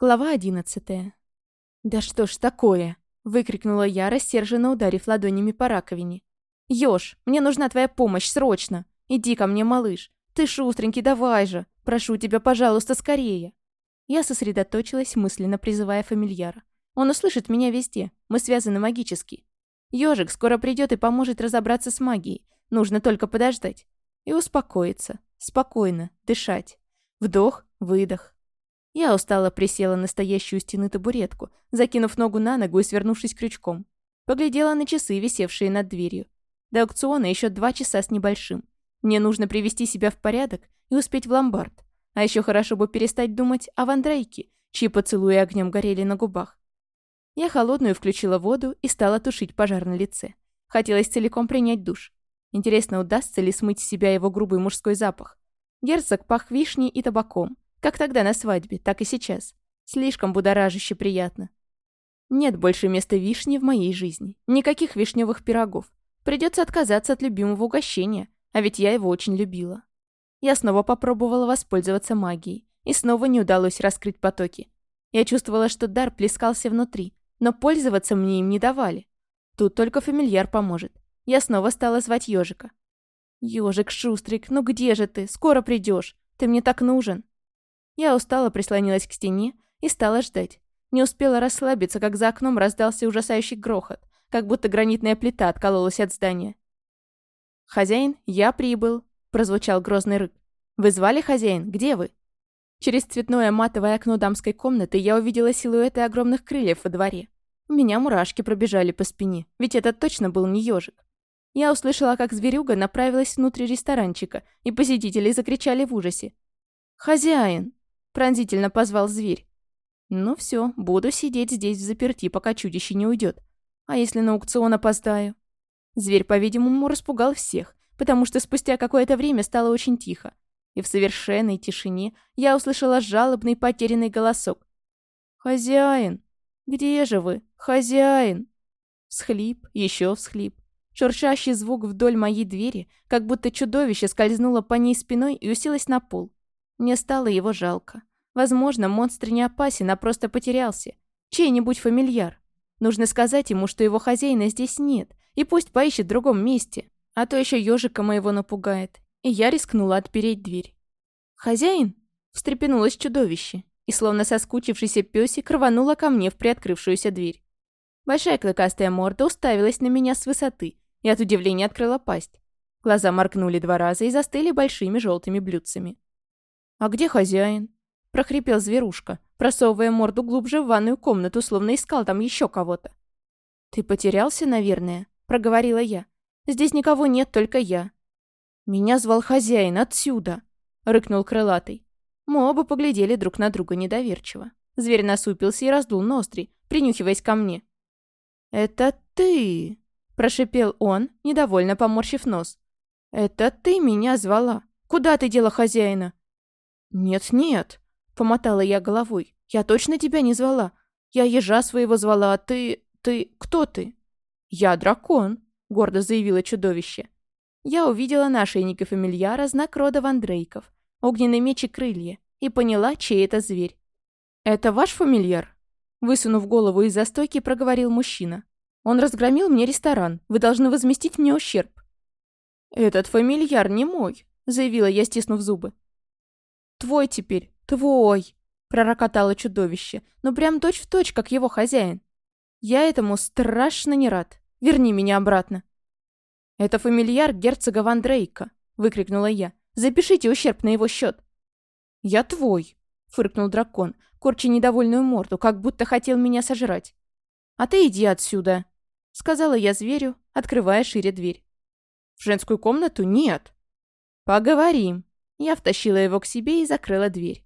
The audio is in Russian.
Глава одиннадцатая. «Да что ж такое?» — выкрикнула я, рассерженно ударив ладонями по раковине. «Ёж, мне нужна твоя помощь, срочно! Иди ко мне, малыш! Ты шустренький, давай же! Прошу тебя, пожалуйста, скорее!» Я сосредоточилась, мысленно призывая фамильяра. Он услышит меня везде, мы связаны магически. Ёжик скоро придет и поможет разобраться с магией. Нужно только подождать. И успокоиться. Спокойно, дышать. Вдох, выдох. Я устало присела на стоящую стены табуретку, закинув ногу на ногу и свернувшись крючком. Поглядела на часы, висевшие над дверью. До аукциона еще два часа с небольшим. Мне нужно привести себя в порядок и успеть в ломбард. А еще хорошо бы перестать думать о Вандрейке, чьи поцелуи огнем горели на губах. Я холодную включила воду и стала тушить пожар на лице. Хотелось целиком принять душ. Интересно, удастся ли смыть с себя его грубый мужской запах. Герцог пах вишней и табаком. Как тогда на свадьбе, так и сейчас. Слишком будоражище приятно. Нет больше места вишни в моей жизни. Никаких вишневых пирогов. Придется отказаться от любимого угощения, а ведь я его очень любила. Я снова попробовала воспользоваться магией, и снова не удалось раскрыть потоки. Я чувствовала, что дар плескался внутри, но пользоваться мне им не давали. Тут только фамильяр поможет. Я снова стала звать ежика. Ежик, Шустрик, ну где же ты? Скоро придешь. Ты мне так нужен!» Я устало прислонилась к стене и стала ждать. Не успела расслабиться, как за окном раздался ужасающий грохот, как будто гранитная плита откололась от здания. «Хозяин, я прибыл», — прозвучал грозный рык. «Вы звали, хозяин? Где вы?» Через цветное матовое окно дамской комнаты я увидела силуэты огромных крыльев во дворе. У меня мурашки пробежали по спине, ведь это точно был не ежик. Я услышала, как зверюга направилась внутрь ресторанчика, и посетители закричали в ужасе. «Хозяин!» Пронзительно позвал зверь. Ну все, буду сидеть здесь в заперти, пока чудище не уйдет. А если на аукцион опоздаю? Зверь, по-видимому, распугал всех, потому что спустя какое-то время стало очень тихо. И в совершенной тишине я услышала жалобный потерянный голосок. «Хозяин! Где же вы? Хозяин!» Всхлип, еще всхлип. Шуршащий звук вдоль моей двери, как будто чудовище скользнуло по ней спиной и уселось на пол. Мне стало его жалко. Возможно, монстр не опасен, а просто потерялся. Чей-нибудь фамильяр. Нужно сказать ему, что его хозяина здесь нет, и пусть поищет в другом месте. А то еще ежика моего напугает. И я рискнула отпереть дверь. «Хозяин?» – встрепенулось чудовище, и словно соскучившийся песик рванула ко мне в приоткрывшуюся дверь. Большая клыкастая морда уставилась на меня с высоты и от удивления открыла пасть. Глаза моргнули два раза и застыли большими желтыми блюдцами. «А где хозяин?» — прохрипел зверушка, просовывая морду глубже в ванную комнату, словно искал там еще кого-то. «Ты потерялся, наверное?» — проговорила я. «Здесь никого нет, только я». «Меня звал хозяин отсюда!» — рыкнул крылатый. Мы оба поглядели друг на друга недоверчиво. Зверь насупился и раздул ноздри, принюхиваясь ко мне. «Это ты!» — прошипел он, недовольно поморщив нос. «Это ты меня звала? Куда ты дела хозяина? «Нет-нет», — помотала я головой. «Я точно тебя не звала. Я ежа своего звала, а ты... ты... кто ты?» «Я дракон», — гордо заявило чудовище. Я увидела на ошейнике фамильяра знак рода Вандрейков, огненный меч и крылья, и поняла, чей это зверь. «Это ваш фамильяр?» Высунув голову из-за стойки, проговорил мужчина. «Он разгромил мне ресторан. Вы должны возместить мне ущерб». «Этот фамильяр не мой», — заявила я, стиснув зубы. «Твой теперь, твой!» — пророкотало чудовище, но прям точь-в-точь, как его хозяин. «Я этому страшно не рад. Верни меня обратно». «Это фамильяр герцога Ван Дрейка», — выкрикнула я. «Запишите ущерб на его счет». «Я твой», — фыркнул дракон, корча недовольную морду, как будто хотел меня сожрать. «А ты иди отсюда», — сказала я зверю, открывая шире дверь. «В женскую комнату нет». «Поговорим», я втащила его к себе и закрыла дверь.